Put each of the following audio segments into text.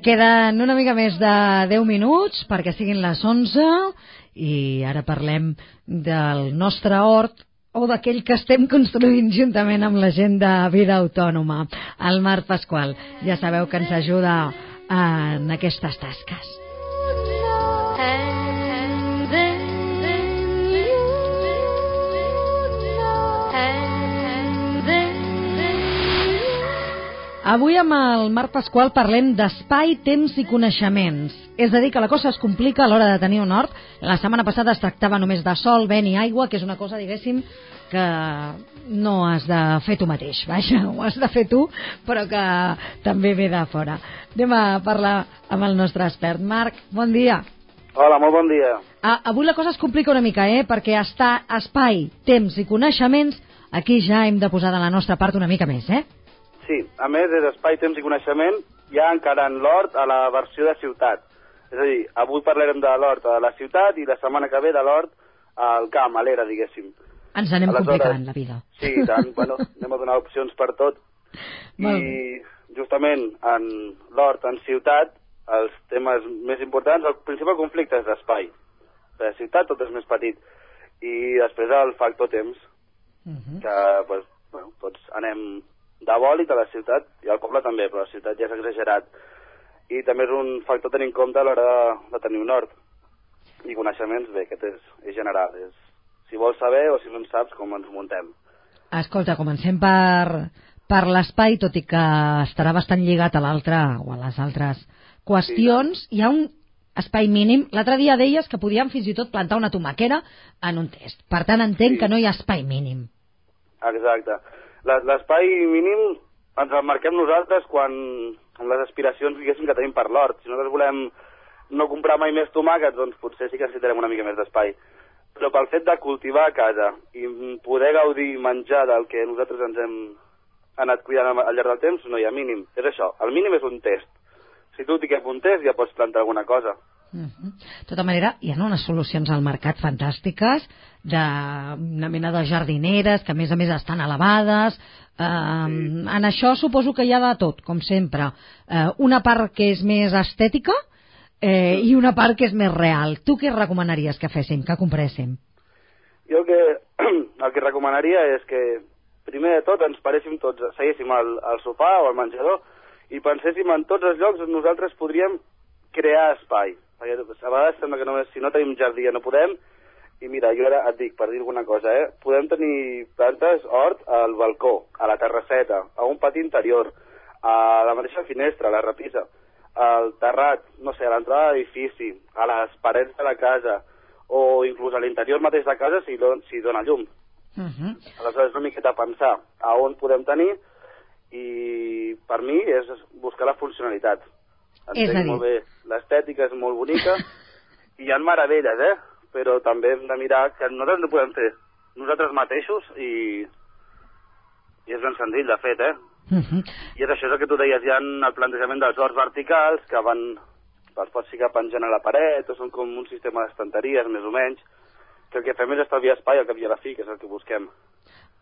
Queden una mica més de 10 minuts perquè siguin les 11 i ara parlem del nostre hort o d'aquell que estem construint juntament amb la gent de Vida Autònoma, el Marc Pasqual. Ja sabeu que ens ajuda en aquestes tasques. Avui amb el Marc Pasqual parlem d'espai, temps i coneixements. És a dir, que la cosa es complica a l'hora de tenir un hort. La setmana passada es tractava només de sol, vent i aigua, que és una cosa, diguéssim, que no has de fer tu mateix. Vaja, ho has de fer tu, però que també ve de fora. Anem a parlar amb el nostre expert. Marc, bon dia. Hola, molt bon dia. Ah, avui la cosa es complica una mica, eh? Perquè està espai, temps i coneixements, aquí ja hem de posar de la nostra part una mica més, eh? Sí, a més és espai, temps i coneixement, ja encara en l'hort a la versió de ciutat. És a dir, avui parlarem de l'hort a la ciutat i la setmana que ve de l'hort al camp, a l'era, diguéssim. Ens anem Aleshores, complicant la vida. Sí, tant, bueno, anem a donar opcions per tot. I justament en l'hort, en ciutat, els temes més importants, el principal conflicte és d'espai. La ciutat tot és més petit. I després el factor temps, uh -huh. que pues, bueno, tots anem de bòlit a la ciutat, i al poble també, però a la ciutat ja és exagerat. I també és un factor a tenir en compte a l'hora de, de tenir un hort. I coneixements, bé, aquest és, és general. És, si vols saber o si no en saps, com ens muntem. Escolta, comencem per, per l'espai, tot i que estarà bastant lligat a l'altre o a les altres qüestions. Sí, Hi ha un espai mínim. L'altre dia deies que podíem fins i tot plantar una tomaquera en un test. Per tant, entenc sí. que no hi ha espai mínim. Exacte. L'espai mínim ens el marquem nosaltres quan, amb les aspiracions diguéssim que tenim per l'hort. Si nosaltres volem no comprar mai més tomàquets, doncs potser sí que necessitarem una mica més d'espai. Però pel fet de cultivar a casa i poder gaudir i menjar del que nosaltres ens hem anat cuidant al llarg del temps, no hi ha mínim. És això, el mínim és un test. Si tu t'hi un test ja pots plantar alguna cosa. De tota manera, hi ha unes solucions al mercat fantàstiques d'una mena de jardineres que a més a més estan elevades. Eh, sí. en això suposo que hi ha de tot, com sempre. Eh, una part que és més estètica eh, i una part que és més real. Tu què recomanaries que féssim, que compréssim? Jo que, el que recomanaria és que primer de tot ens paréssim tots, seguíssim al, al sofà o al menjador i penséssim en tots els llocs on nosaltres podríem crear espai perquè a vegades sembla que només, si no tenim jardí ja no podem, i mira, jo ara et dic, per dir alguna cosa, eh? podem tenir plantes, hort, al balcó, a la terrasseta, a un pati interior, a la mateixa finestra, a la repisa, al terrat, no sé, a l'entrada de l'edifici, a les parets de la casa, o inclús a l'interior mateix de casa si, don, si dona llum. Uh -huh. Aleshores, una miqueta pensar a on podem tenir i per mi és buscar la funcionalitat. Entenc és a dir... molt bé, l'estètica és molt bonica i hi ha meravelles, eh? Però també hem de mirar que nosaltres no podem fer nosaltres mateixos i, i és ben senzill, de fet, eh? Uh mhm. -huh. I és això és el que tu deies, hi ha el plantejament dels horts verticals que van, els pots ficar penjant a la paret o són com un sistema d'estanteries, més o menys, que el que fem és estalviar espai al cap i a la fi, que és el que busquem.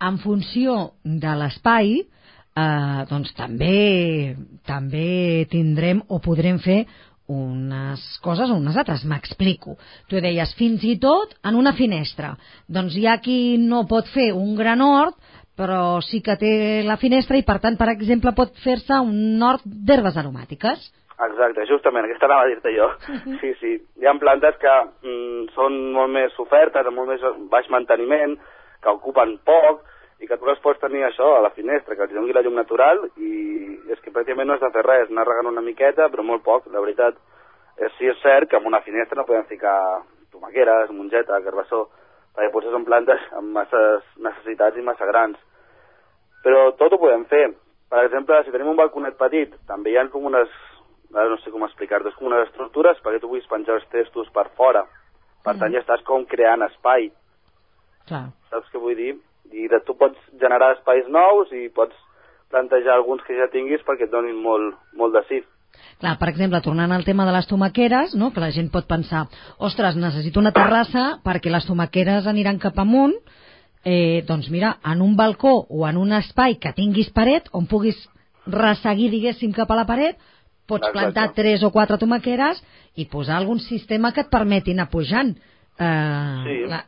En funció de l'espai, eh, doncs també, també tindrem o podrem fer unes coses o unes altres. M'explico. Tu deies, fins i tot en una finestra. Doncs hi ha qui no pot fer un gran hort, però sí que té la finestra i, per tant, per exemple, pot fer-se un hort d'herbes aromàtiques. Exacte, justament, aquesta anava a dir-te jo. -huh. Sí, sí, hi ha plantes que mm, són molt més ofertes, amb molt més baix manteniment, que ocupen poc, i que tu les pots tenir això a la finestra, que els doni la llum natural i és que pràcticament no has de fer res, anar regant una miqueta, però molt poc, la veritat. És, sí és cert que en una finestra no podem ficar tomaqueres, mongeta, carbassó, perquè potser són plantes amb masses necessitats i massa grans. Però tot ho podem fer. Per exemple, si tenim un balconet petit, també hi ha com unes, ara no sé com explicar-te, com unes estructures perquè tu puguis penjar els testos per fora. Per mm. tant, ja estàs com creant espai. Clar. Saps què vull dir? I de tu pots generar espais nous i pots plantejar alguns que ja tinguis perquè et donin molt, molt de sí. Clar, per exemple, tornant al tema de les tomaqueres, no? que la gent pot pensar, ostres, necessito una terrassa perquè les tomaqueres aniran cap amunt, eh, doncs mira, en un balcó o en un espai que tinguis paret, on puguis resseguir, diguéssim, cap a la paret, pots Exacte. plantar tres o quatre tomaqueres i posar algun sistema que et permeti anar pujant. Eh, Sí. la,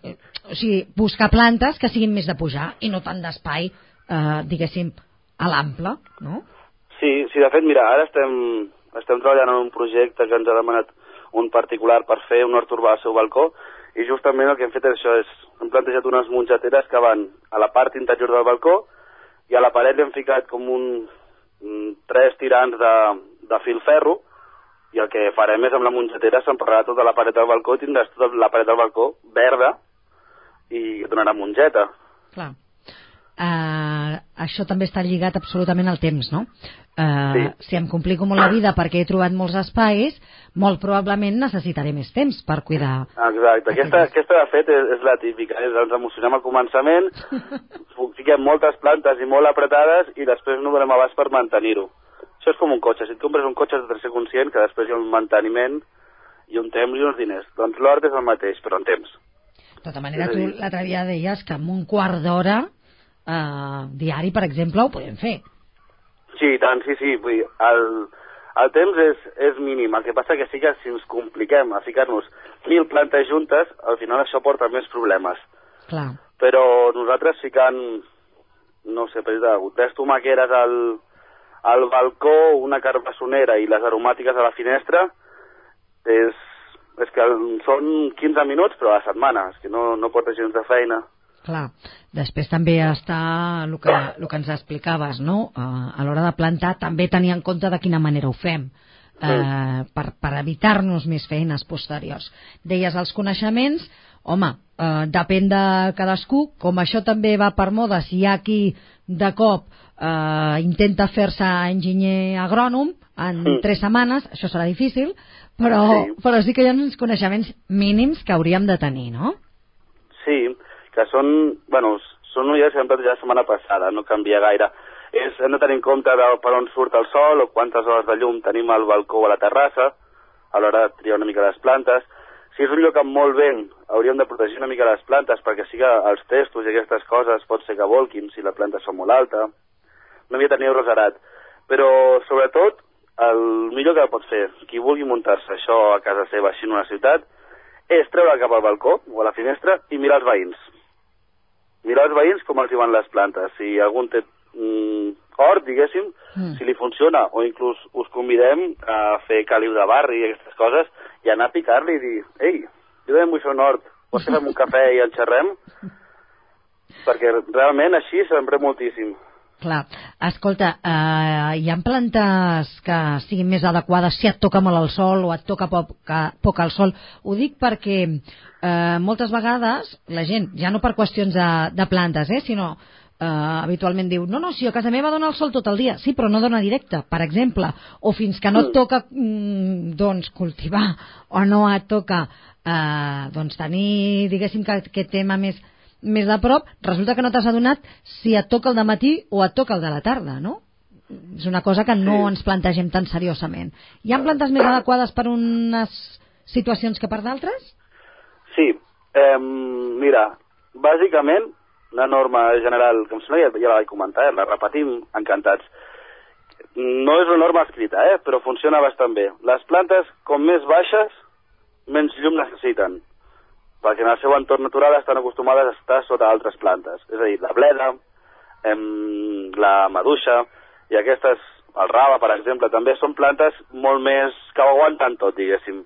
o sigui, buscar plantes que siguin més de pujar i no tant d'espai, eh, diguéssim, a l'ample, no? Sí, sí, de fet, mira, ara estem, estem treballant en un projecte que ens ha demanat un particular per fer un hort urbà al seu balcó i justament el que hem fet és això, és, hem plantejat unes mongeteres que van a la part interior del balcó i a la paret hem ficat com un, mm, tres tirants de, de fil ferro i el que farem és amb la mongetera s'empararà tota la paret del balcó i tindràs tota la paret del balcó verda i et donarà mongeta. Clar. Uh, això també està lligat absolutament al temps, no? Uh, Sí. Si em complico molt la vida perquè he trobat molts espais, molt probablement necessitaré més temps per cuidar. Exacte, aquesta, aquesta de fet és, és la típica, és, ens emocionem al començament, fiquem moltes plantes i molt apretades i després no donem abast per mantenir-ho. Això és com un cotxe, si et compres un cotxe has de ser conscient que després hi ha un manteniment i un temps i uns diners. Doncs l'hort és el mateix, però en temps. De tota manera, tu l'altre dia deies que amb un quart d'hora uh, diari, per exemple, ho podem fer. Sí, tant, sí, sí, vull dir, el, el temps és, és mínim, el que passa que sí que si ens compliquem a ficar-nos mil plantes juntes, al final això porta més problemes. Clar. però nosaltres ficant, no sé, per exemple, tres tomaqueres al, al balcó, una carbassonera i les aromàtiques a la finestra, és, és que són 15 minuts, però a la setmana, és que no, no porta gens de feina. Clar. Després també està el que, el que ens explicaves, no? Uh, a l'hora de plantar també tenir en compte de quina manera ho fem. Uh, per, per evitar-nos més feines posteriors. Deies els coneixements, home, uh, depèn de cadascú, com això també va per moda, si hi ha qui de cop uh, intenta fer-se enginyer agrònom en Mm. tres setmanes, això serà difícil, però, Sí. però sí que hi ha uns coneixements mínims que hauríem de tenir, no? Sí, que són, bueno, són idees que hem plantejat la setmana passada, no canvia gaire. És, hem de tenir en compte de per on surt el sol o quantes hores de llum tenim al balcó o a la terrassa, a l'hora de triar una mica les plantes. Si és un lloc amb molt vent, hauríem de protegir una mica les plantes perquè sí que els testos i aquestes coses pot ser que volquin si la planta són molt alta. No havia tenir roserat. Però, sobretot, el millor que pot fer qui vulgui muntar-se això a casa seva, així en una ciutat, és treure cap al balcó o a la finestra i mirar els veïns. Mirar els veïns com els hi van les plantes. Si algun té mm, hort, diguéssim, Mm. si li funciona, o inclús us convidem a fer caliu de barri i aquestes coses, i anar a picar-li i dir, ei, jo fer un hort, vols que fem un cafè i en xerrem? Perquè realment així sembrem moltíssim. Clar. Escolta, eh, hi ha plantes que siguin més adequades si et toca molt el sol o et toca poc, poc el sol. Ho dic perquè eh, moltes vegades la gent, ja no per qüestions de, de plantes, eh, sinó eh, habitualment diu, no, no, si a casa meva dona el sol tot el dia. Sí, però no dona directe, per exemple. O fins que no et toca mm, doncs, cultivar o no et toca eh, doncs, tenir, diguéssim, que aquest tema més més a prop, resulta que no t'has adonat si et toca el de matí o et toca el de la tarda, no? És una cosa que no Sí. ens plantegem tan seriosament. Hi ha plantes més adequades per unes situacions que per d'altres? Sí, eh, mira, bàsicament, una norma general, em sembla que ja, ja la vaig comentar, eh, la repetim encantats. No és una norma escrita, eh, però funciona bastant bé. Les plantes, com més baixes, menys llum necessiten, perquè en el seu entorn natural estan acostumades a estar sota altres plantes. És a dir, la bleda, em, la maduixa i aquestes, el raba, per exemple, també són plantes molt més... que ho aguanten tot, diguéssim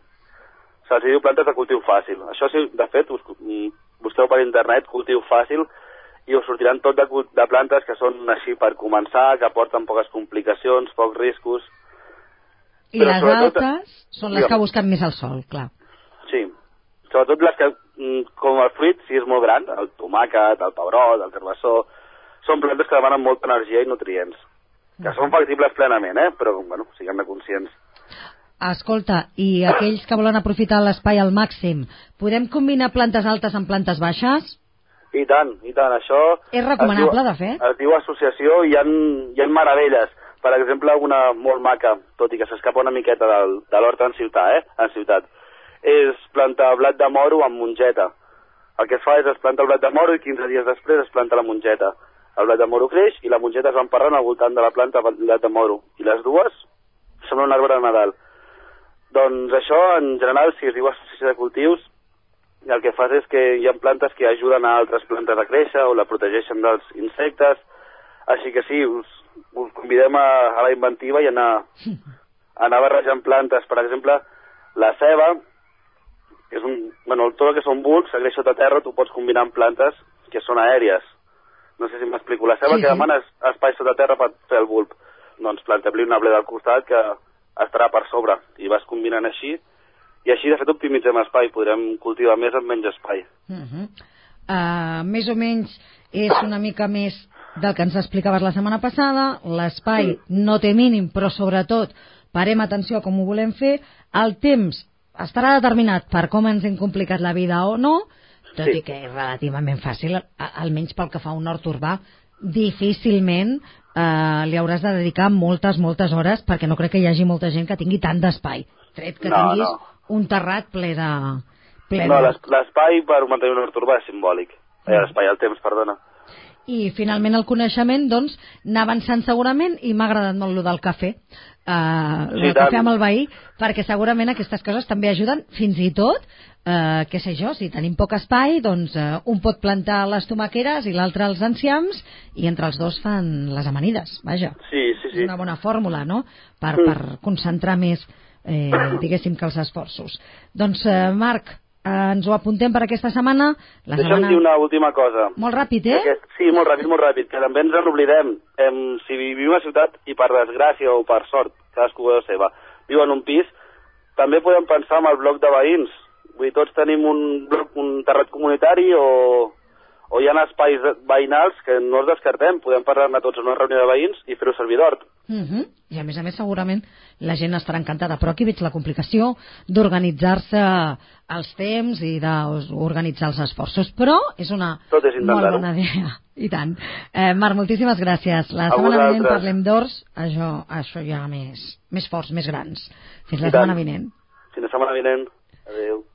se'ls diu plantes de cultiu fàcil. Això sí, de fet, us, mm, busqueu per internet cultiu fàcil i us sortiran tot de, de plantes que són així per començar, que porten poques complicacions, pocs riscos. I Però les sobretot- altres són les Digue'm. que busquen més el sol, clar. Sí, sobretot les que, mm, com el fruit, si és molt gran, el tomàquet, el pebrot, el carbassó, són plantes que demanen molta energia i nutrients. Que són factibles plenament, eh? Però, bueno, siguem-ne conscients. Escolta, i aquells que volen aprofitar l'espai al màxim, podem combinar plantes altes amb plantes baixes? I tant, i tant, això... És recomanable, diu, de fet? Es diu associació i hi ha, hi ha meravelles. Per exemple, una molt maca, tot i que s'escapa una miqueta del, de l'hort en ciutat, eh? En ciutat. És plantar blat de moro amb mongeta. El que es fa és es planta el blat de moro i 15 dies després es planta la mongeta. El blat de moro creix i la mongeta es va emparrant al voltant de la planta blat de moro. I les dues sembla un arbre de Nadal. Doncs això, en general, si es diu associació de cultius, el que fas és que hi ha plantes que ajuden a altres plantes a créixer o la protegeixen dels insectes, així que sí, us, us convidem a, a la inventiva i a anar, a anar barrejant plantes. Per exemple, la ceba, que és un, bueno, tot el que són bulbs, a sota terra, tu pots combinar amb plantes que són aèries. No sé si m'explico. La ceba sí, que sí. demana espai sota terra per fer el bulb. Doncs plantem-li un arbre del costat que estarà per sobre i vas combinant així i així de fet optimitzem espai, podrem cultivar més amb menys espai. Uh -huh. uh, més o menys és una mica més del que ens explicaves la setmana passada, l'espai sí. no té mínim, però sobretot parem atenció a com ho volem fer, el temps estarà determinat per com ens hem complicat la vida o no, tot sí. i que és relativament fàcil, almenys pel que fa a un hort urbà, difícilment eh, li hauràs de dedicar moltes, moltes hores perquè no crec que hi hagi molta gent que tingui tant d'espai, tret que no, tinguis no. Un terrat ple de... Ple no, de... l'espai per mantenir un hort urbà és simbòlic. Mm. L'espai, el temps, perdona. I finalment el coneixement, doncs, anar avançant segurament i m'ha agradat molt el del cafè. Sí, el cafè amb el veí, perquè segurament aquestes coses també ajuden fins i tot eh, què sé jo, si tenim poc espai, doncs eh, un pot plantar les tomaqueres i l'altre els enciams i entre els dos fan les amanides, vaja. Sí, sí, sí. És una bona fórmula, no?, per, mm. per concentrar més, eh, diguéssim, que els esforços. Doncs, eh, Marc, eh, ens ho apuntem per aquesta setmana. La Deixa'm setmana... dir una última cosa. Molt ràpid, eh? Aquest, sí, molt ràpid, molt ràpid, que també ens en oblidem. Em, si vivim a ciutat i per desgràcia o per sort, cadascú la seva, viu en un pis, també podem pensar en el bloc de veïns, Vull dir, tots tenim un, un terrat comunitari o, o hi ha espais veïnals que no els descartem. Podem parlar-ne tots en una reunió de veïns i fer-ho servir d'hort. Mhm. -huh. I a més a més segurament la gent estarà encantada, però aquí veig la complicació d'organitzar-se els temps i d'organitzar els esforços, però és una Tot és molt bona idea. I tant. Eh, Marc, moltíssimes gràcies. La a setmana vinent parlem d'horts, això, això ja més, més forts, més grans. Fins la setmana vinent. Fins la setmana vinent. Adéu.